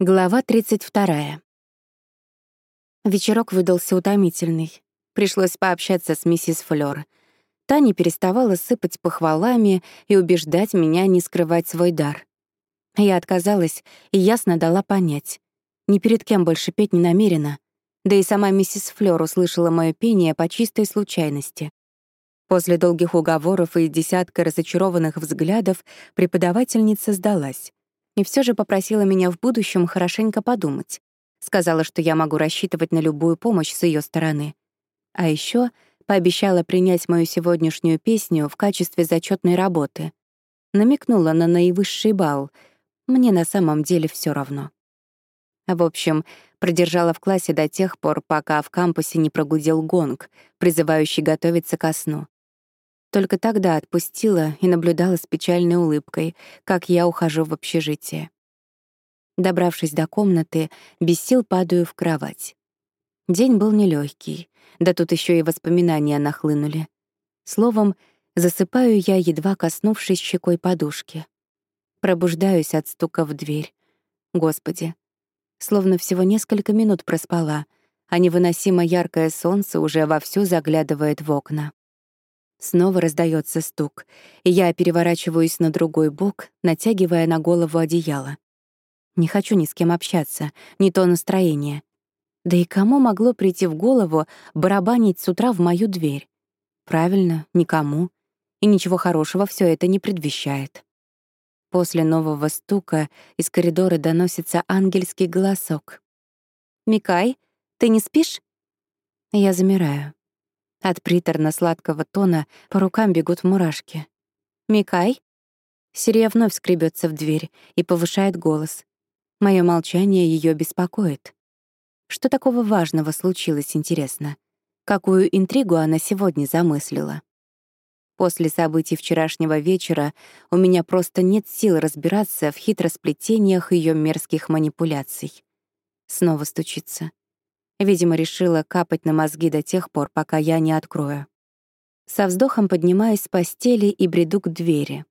Глава 32. Вечерок выдался утомительный. Пришлось пообщаться с миссис Флёр. Та не переставала сыпать похвалами и убеждать меня не скрывать свой дар. Я отказалась и ясно дала понять. Ни перед кем больше петь не намерена. Да и сама миссис Флёр услышала мое пение по чистой случайности. После долгих уговоров и десятка разочарованных взглядов преподавательница сдалась и все же попросила меня в будущем хорошенько подумать. Сказала, что я могу рассчитывать на любую помощь с ее стороны. А еще пообещала принять мою сегодняшнюю песню в качестве зачетной работы. Намекнула на наивысший балл. Мне на самом деле все равно. В общем, продержала в классе до тех пор, пока в кампусе не прогудел гонг, призывающий готовиться ко сну. Только тогда отпустила и наблюдала с печальной улыбкой, как я ухожу в общежитие. Добравшись до комнаты, без сил падаю в кровать. День был нелегкий, да тут еще и воспоминания нахлынули. Словом, засыпаю я, едва коснувшись щекой подушки. Пробуждаюсь от стука в дверь. Господи, словно всего несколько минут проспала, а невыносимо яркое солнце уже вовсю заглядывает в окна. Снова раздается стук, и я переворачиваюсь на другой бок, натягивая на голову одеяло. Не хочу ни с кем общаться, не то настроение. Да и кому могло прийти в голову барабанить с утра в мою дверь? Правильно, никому. И ничего хорошего все это не предвещает. После нового стука из коридора доносится ангельский голосок. «Микай, ты не спишь?» Я замираю. От приторно-сладкого тона по рукам бегут мурашки. «Микай?» Сирия вновь скребется в дверь и повышает голос. Мое молчание ее беспокоит. Что такого важного случилось, интересно? Какую интригу она сегодня замыслила? После событий вчерашнего вечера у меня просто нет сил разбираться в хитросплетениях ее мерзких манипуляций. Снова стучится. Видимо, решила капать на мозги до тех пор, пока я не открою. Со вздохом поднимаюсь с постели и бреду к двери.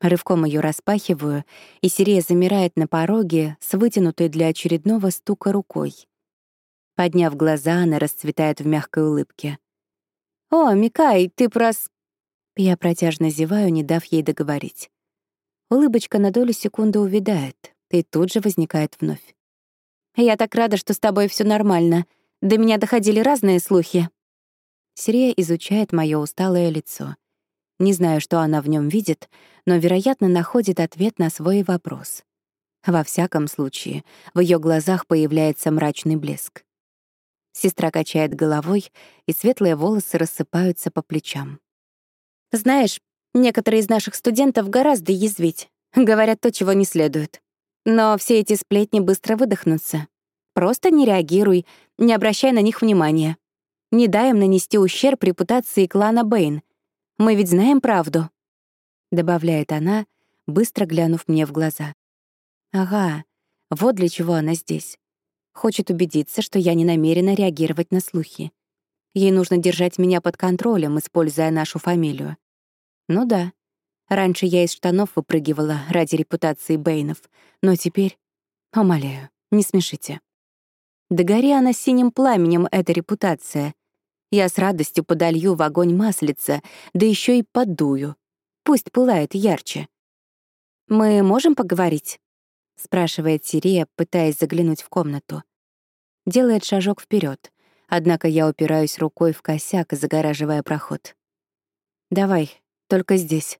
Рывком ее распахиваю, и Сирия замирает на пороге с вытянутой для очередного стука рукой. Подняв глаза, она расцветает в мягкой улыбке. «О, Микай, ты прос...» Я протяжно зеваю, не дав ей договорить. Улыбочка на долю секунды увядает и тут же возникает вновь. Я так рада, что с тобой все нормально. До меня доходили разные слухи». Сирия изучает мое усталое лицо. Не знаю, что она в нем видит, но, вероятно, находит ответ на свой вопрос. Во всяком случае, в ее глазах появляется мрачный блеск. Сестра качает головой, и светлые волосы рассыпаются по плечам. «Знаешь, некоторые из наших студентов гораздо язвить. Говорят то, чего не следует. Но все эти сплетни быстро выдохнутся. Просто не реагируй, не обращай на них внимания. Не дай им нанести ущерб репутации клана Бэйн. Мы ведь знаем правду», — добавляет она, быстро глянув мне в глаза. «Ага, вот для чего она здесь. Хочет убедиться, что я не намерена реагировать на слухи. Ей нужно держать меня под контролем, используя нашу фамилию. Ну да, Раньше я из штанов выпрыгивала ради репутации Бэйнов, но теперь... Умоляю, не смешите. Да гори она синим пламенем, эта репутация. Я с радостью подолью в огонь маслица, да еще и подую. Пусть пылает ярче. «Мы можем поговорить?» — спрашивает Сирия, пытаясь заглянуть в комнату. Делает шажок вперед, однако я упираюсь рукой в косяк, загораживая проход. «Давай, только здесь».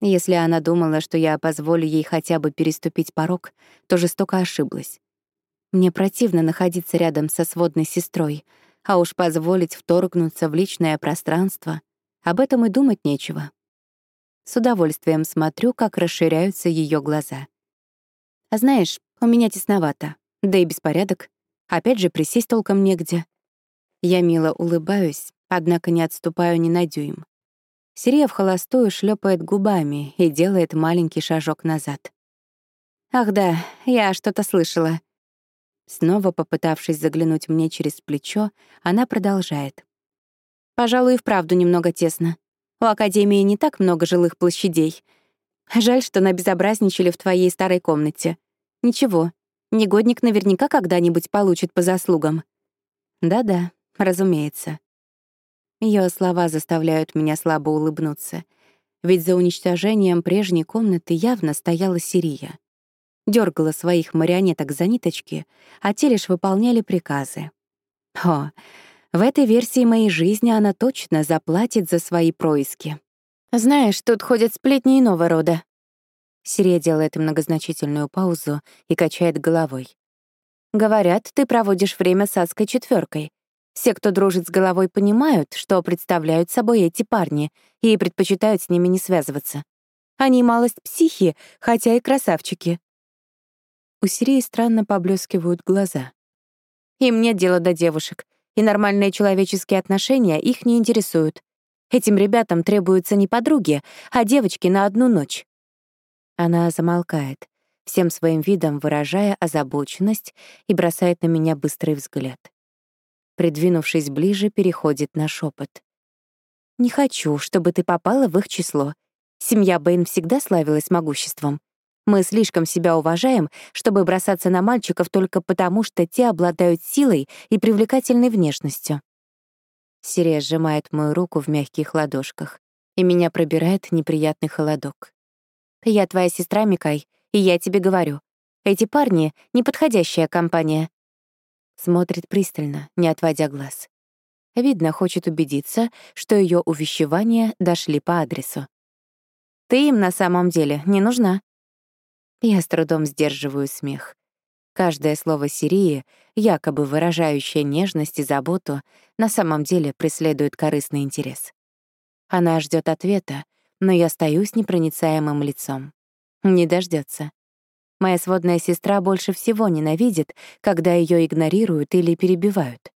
Если она думала, что я позволю ей хотя бы переступить порог, то жестоко ошиблась. Мне противно находиться рядом со сводной сестрой, а уж позволить вторгнуться в личное пространство — об этом и думать нечего. С удовольствием смотрю, как расширяются ее глаза. А знаешь, у меня тесновато, да и беспорядок. Опять же, присесть толком негде. Я мило улыбаюсь, однако не отступаю ни на дюйм. Сирия в холостую шлепает губами и делает маленький шажок назад. «Ах да, я что-то слышала». Снова попытавшись заглянуть мне через плечо, она продолжает. «Пожалуй, и вправду немного тесно. У Академии не так много жилых площадей. Жаль, что набезобразничали в твоей старой комнате. Ничего, Негодник наверняка когда-нибудь получит по заслугам. Да-да, разумеется. Ее слова заставляют меня слабо улыбнуться, ведь за уничтожением прежней комнаты явно стояла Сирия. Дергала своих марионеток за ниточки, а те лишь выполняли приказы. О, в этой версии моей жизни она точно заплатит за свои происки. Знаешь, тут ходят сплетни иного рода. Сирия делает многозначительную паузу и качает головой. Говорят, ты проводишь время с адской четверкой. Все, кто дружит с головой, понимают, что представляют собой эти парни, и предпочитают с ними не связываться. Они малость психи, хотя и красавчики. У Сирии странно поблескивают глаза. Им нет дела до девушек, и нормальные человеческие отношения их не интересуют. Этим ребятам требуются не подруги, а девочки на одну ночь. Она замолкает, всем своим видом выражая озабоченность и бросает на меня быстрый взгляд. Придвинувшись ближе, переходит на шепот. «Не хочу, чтобы ты попала в их число. Семья Бэйн всегда славилась могуществом. Мы слишком себя уважаем, чтобы бросаться на мальчиков только потому, что те обладают силой и привлекательной внешностью». Сирия сжимает мою руку в мягких ладошках, и меня пробирает неприятный холодок. Я твоя сестра, Микай, и я тебе говорю. Эти парни — неподходящая компания. Смотрит пристально, не отводя глаз. Видно, хочет убедиться, что ее увещевания дошли по адресу. Ты им на самом деле не нужна. Я с трудом сдерживаю смех. Каждое слово Сирии, якобы выражающее нежность и заботу, на самом деле преследует корыстный интерес. Она ждет ответа, но я стою с непроницаемым лицом. Не дождется. Моя сводная сестра больше всего ненавидит, когда ее игнорируют или перебивают.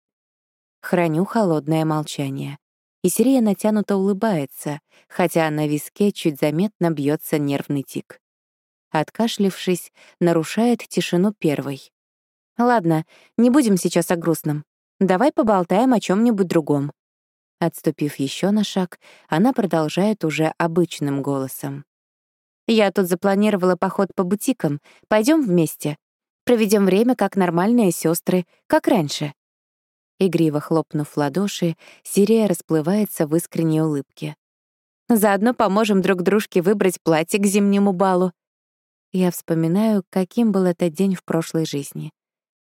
Храню холодное молчание. И Сирия натянуто улыбается, хотя на виске чуть заметно бьется нервный тик. Откашлившись, нарушает тишину первой. «Ладно, не будем сейчас о грустном. Давай поболтаем о чем нибудь другом. Отступив еще на шаг, она продолжает уже обычным голосом. «Я тут запланировала поход по бутикам. Пойдем вместе. Проведем время как нормальные сестры, как раньше». Игриво хлопнув в ладоши, Сирия расплывается в искренней улыбке. «Заодно поможем друг дружке выбрать платье к зимнему балу». Я вспоминаю, каким был этот день в прошлой жизни.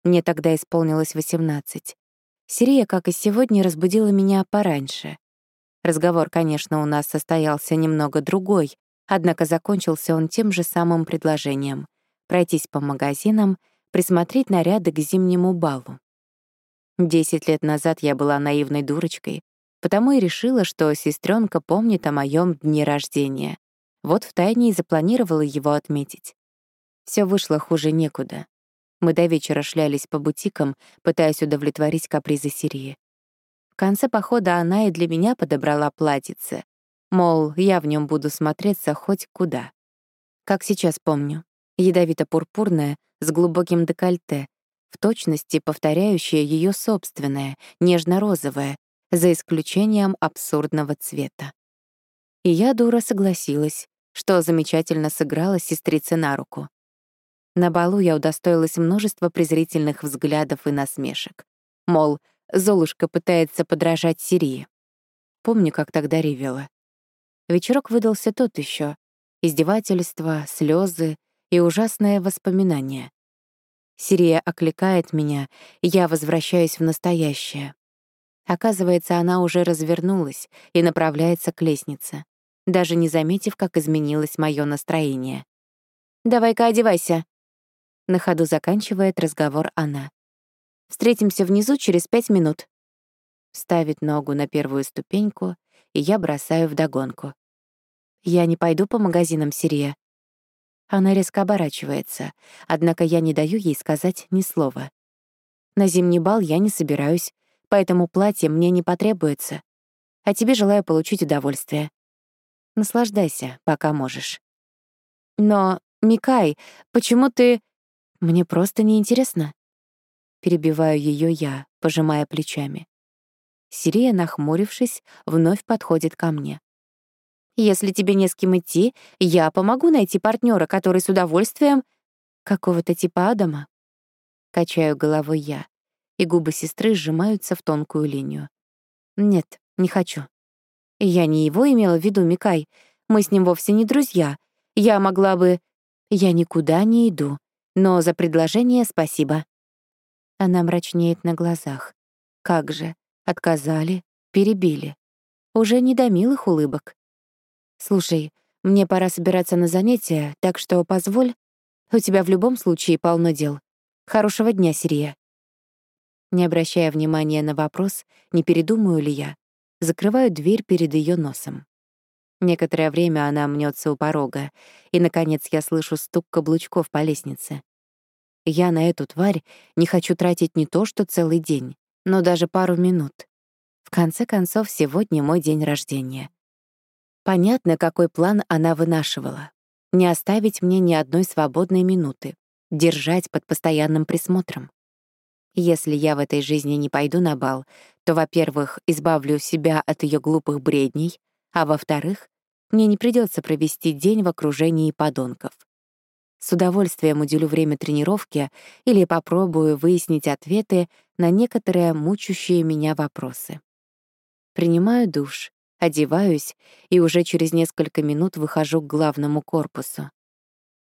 Мне тогда исполнилось 18. Сирия, как и сегодня, разбудила меня пораньше. Разговор, конечно, у нас состоялся немного другой, однако закончился он тем же самым предложением — пройтись по магазинам, присмотреть наряды к зимнему балу. Десять лет назад я была наивной дурочкой, потому и решила, что сестренка помнит о моем дне рождения. Вот втайне и запланировала его отметить. Все вышло хуже некуда. Мы до вечера шлялись по бутикам, пытаясь удовлетворить капризы Сирии. В конце похода она и для меня подобрала платьице. Мол, я в нем буду смотреться хоть куда. Как сейчас помню. Ядовито-пурпурное, с глубоким декольте, в точности повторяющее ее собственное, нежно-розовое, за исключением абсурдного цвета. И я, дура, согласилась, что замечательно сыграла сестрице на руку. На балу я удостоилась множества презрительных взглядов и насмешек. Мол, Золушка пытается подражать Сирии. Помню, как тогда ревела. Вечерок выдался тот еще. Издевательства, слезы и ужасное воспоминание. Сирия окликает меня, и я возвращаюсь в настоящее. Оказывается, она уже развернулась и направляется к лестнице, даже не заметив, как изменилось мое настроение. «Давай-ка одевайся», на ходу заканчивает разговор она. «Встретимся внизу через пять минут». Ставит ногу на первую ступеньку, и я бросаю вдогонку. «Я не пойду по магазинам, Сирия». Она резко оборачивается, однако я не даю ей сказать ни слова. На зимний бал я не собираюсь, поэтому платье мне не потребуется. А тебе желаю получить удовольствие. Наслаждайся, пока можешь. Но, Микай, почему ты... Мне просто неинтересно. Перебиваю ее я, пожимая плечами. Сирия, нахмурившись, вновь подходит ко мне. «Если тебе не с кем идти, я помогу найти партнера, который с удовольствием...» Какого-то типа Адама. Качаю головой я, и губы сестры сжимаются в тонкую линию. Нет, не хочу. Я не его имела в виду, Микай. Мы с ним вовсе не друзья. Я могла бы... Я никуда не иду, но за предложение спасибо. Она мрачнеет на глазах. Как же, отказали, перебили. Уже не до милых улыбок. Слушай, мне пора собираться на занятия, так что позволь. У тебя в любом случае полно дел. Хорошего дня, Сирия. Не обращая внимания на вопрос, не передумаю ли я, закрываю дверь перед ее носом. Некоторое время она мнется у порога, и, наконец, я слышу стук каблучков по лестнице. Я на эту тварь не хочу тратить не то что целый день, но даже пару минут. В конце концов, сегодня мой день рождения. Понятно, какой план она вынашивала. Не оставить мне ни одной свободной минуты, держать под постоянным присмотром. Если я в этой жизни не пойду на бал, то, во-первых, избавлю себя от ее глупых бредней, а во-вторых, мне не придется провести день в окружении подонков. С удовольствием уделю время тренировке или попробую выяснить ответы на некоторые мучащие меня вопросы. Принимаю душ, одеваюсь и уже через несколько минут выхожу к главному корпусу.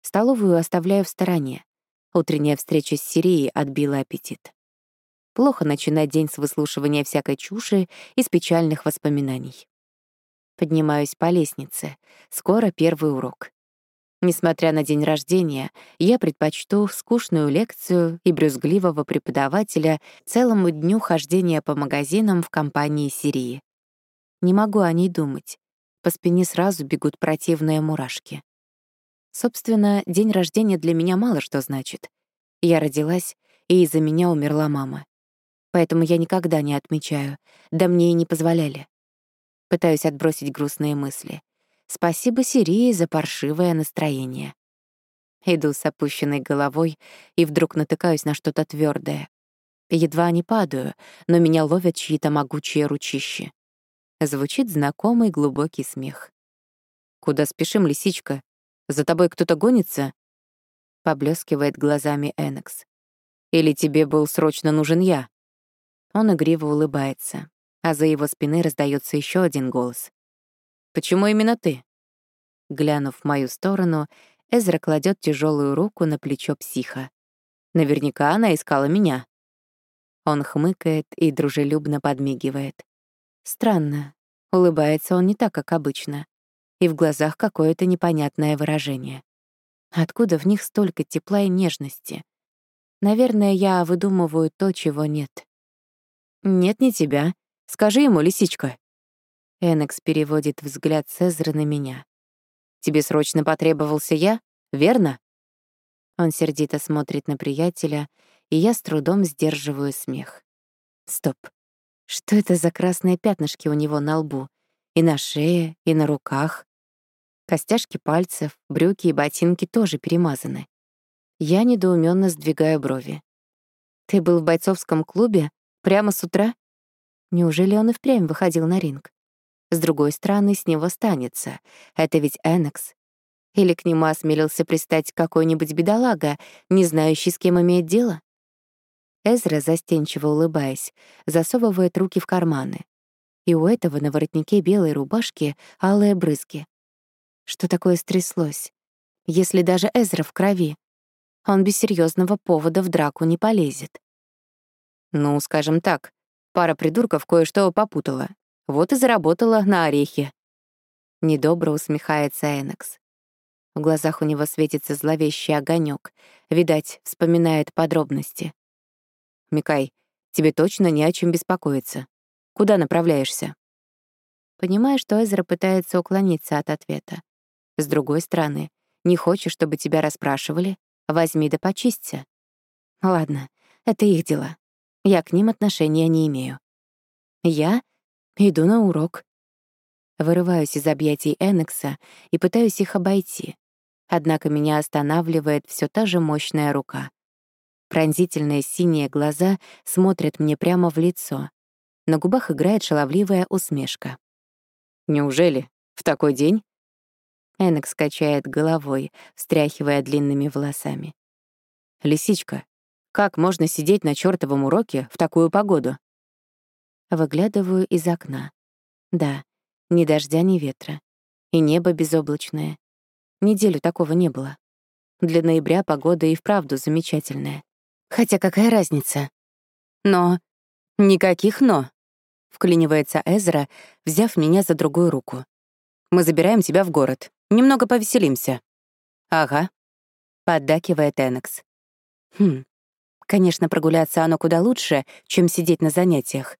Столовую оставляю в стороне. Утренняя встреча с Сирией отбила аппетит. Плохо начинать день с выслушивания всякой чуши и с печальных воспоминаний. Поднимаюсь по лестнице. Скоро первый урок. Несмотря на день рождения, я предпочту скучную лекцию и брюзгливого преподавателя целому дню хождения по магазинам в компании Сирии. Не могу о ней думать. По спине сразу бегут противные мурашки. Собственно, день рождения для меня мало что значит. Я родилась, и из-за меня умерла мама. Поэтому я никогда не отмечаю, да мне и не позволяли. Пытаюсь отбросить грустные мысли. Спасибо Сирии за паршивое настроение. Иду с опущенной головой и вдруг натыкаюсь на что-то твердое. Едва не падаю, но меня ловят чьи-то могучие ручищи. Звучит знакомый глубокий смех. «Куда спешим, лисичка? За тобой кто-то гонится?» Поблескивает глазами Энекс. «Или тебе был срочно нужен я?» Он игриво улыбается а за его спиной раздается еще один голос. «Почему именно ты?» Глянув в мою сторону, Эзра кладет тяжелую руку на плечо психа. Наверняка она искала меня. Он хмыкает и дружелюбно подмигивает. Странно. Улыбается он не так, как обычно. И в глазах какое-то непонятное выражение. Откуда в них столько тепла и нежности? Наверное, я выдумываю то, чего нет. «Нет, не тебя», Скажи ему, лисичка». Энекс переводит взгляд Цезаря на меня. «Тебе срочно потребовался я, верно?» Он сердито смотрит на приятеля, и я с трудом сдерживаю смех. Стоп. Что это за красные пятнышки у него на лбу? И на шее, и на руках. Костяшки пальцев, брюки и ботинки тоже перемазаны. Я недоуменно сдвигаю брови. «Ты был в бойцовском клубе? Прямо с утра?» Неужели он и впрямь выходил на ринг? С другой стороны, с него станется. Это ведь Энекс. Или к нему осмелился пристать какой-нибудь бедолага, не знающий, с кем имеет дело? Эзра, застенчиво улыбаясь, засовывает руки в карманы. И у этого на воротнике белой рубашки алые брызги. Что такое стряслось? Если даже Эзра в крови, он без серьезного повода в драку не полезет. Ну, скажем так, Пара придурков кое-что попутала. Вот и заработала на орехи. Недобро усмехается Энакс. В глазах у него светится зловещий огонек. Видать, вспоминает подробности. «Микай, тебе точно не о чем беспокоиться. Куда направляешься?» Понимаю, что Эзра пытается уклониться от ответа. С другой стороны, не хочешь, чтобы тебя расспрашивали? Возьми да почисться. Ладно, это их дела. Я к ним отношения не имею. Я иду на урок. Вырываюсь из объятий Энекса и пытаюсь их обойти. Однако меня останавливает все та же мощная рука. Пронзительные синие глаза смотрят мне прямо в лицо. На губах играет шаловливая усмешка. «Неужели? В такой день?» Энекс качает головой, встряхивая длинными волосами. «Лисичка, Как можно сидеть на чёртовом уроке в такую погоду? Выглядываю из окна. Да, ни дождя, ни ветра. И небо безоблачное. Неделю такого не было. Для ноября погода и вправду замечательная. Хотя какая разница? Но... Никаких «но», — вклинивается Эзра, взяв меня за другую руку. «Мы забираем тебя в город. Немного повеселимся». «Ага», — поддакивает Энекс. «Хм, конечно, прогуляться оно куда лучше, чем сидеть на занятиях.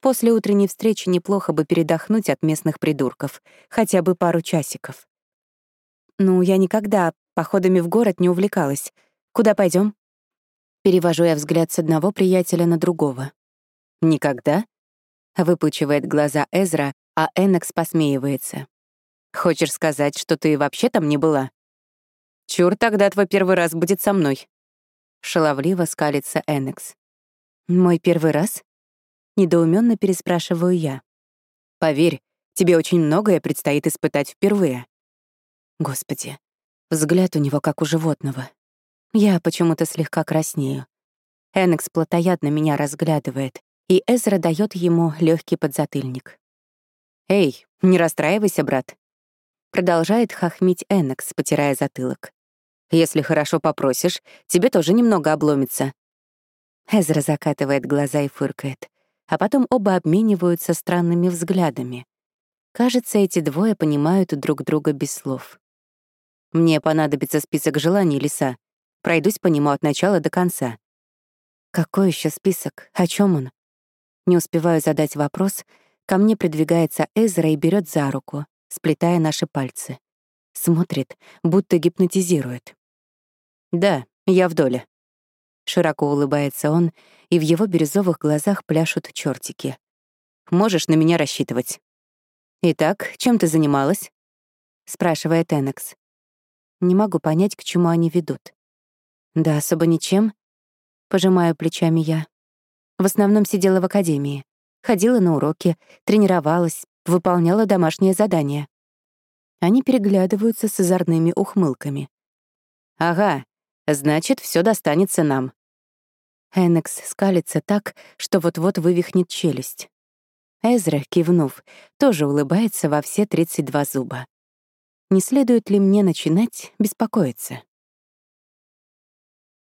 После утренней встречи неплохо бы передохнуть от местных придурков, хотя бы пару часиков. Ну, я никогда походами в город не увлекалась. Куда пойдем? Перевожу я взгляд с одного приятеля на другого. «Никогда?» — выпучивает глаза Эзра, а Эннекс посмеивается. «Хочешь сказать, что ты вообще там не была?» «Чур, тогда твой первый раз будет со мной». Шаловливо скалится Эннекс. «Мой первый раз?» Недоуменно переспрашиваю я. «Поверь, тебе очень многое предстоит испытать впервые». Господи, взгляд у него как у животного. Я почему-то слегка краснею. Энекс плотоядно меня разглядывает, и Эзра дает ему легкий подзатыльник. «Эй, не расстраивайся, брат», — продолжает хохмить Энекс, потирая затылок. «Если хорошо попросишь, тебе тоже немного обломится». Эзра закатывает глаза и фыркает, а потом оба обмениваются странными взглядами. Кажется, эти двое понимают друг друга без слов. «Мне понадобится список желаний, Лиса. Пройдусь по нему от начала до конца». «Какой еще список? О чем он?» Не успеваю задать вопрос, ко мне придвигается Эзра и берет за руку, сплетая наши пальцы. Смотрит, будто гипнотизирует. «Да, я в доле». Широко улыбается он, и в его бирюзовых глазах пляшут чертики. «Можешь на меня рассчитывать». «Итак, чем ты занималась?» — спрашивает Энекс. Не могу понять, к чему они ведут. «Да особо ничем», — пожимаю плечами я. В основном сидела в академии. Ходила на уроки, тренировалась, выполняла домашние задания. Они переглядываются с озорными ухмылками. «Ага, значит, все достанется нам». Энекс скалится так, что вот-вот вывихнет челюсть. Эзра, кивнув, тоже улыбается во все 32 зуба. Не следует ли мне начинать беспокоиться?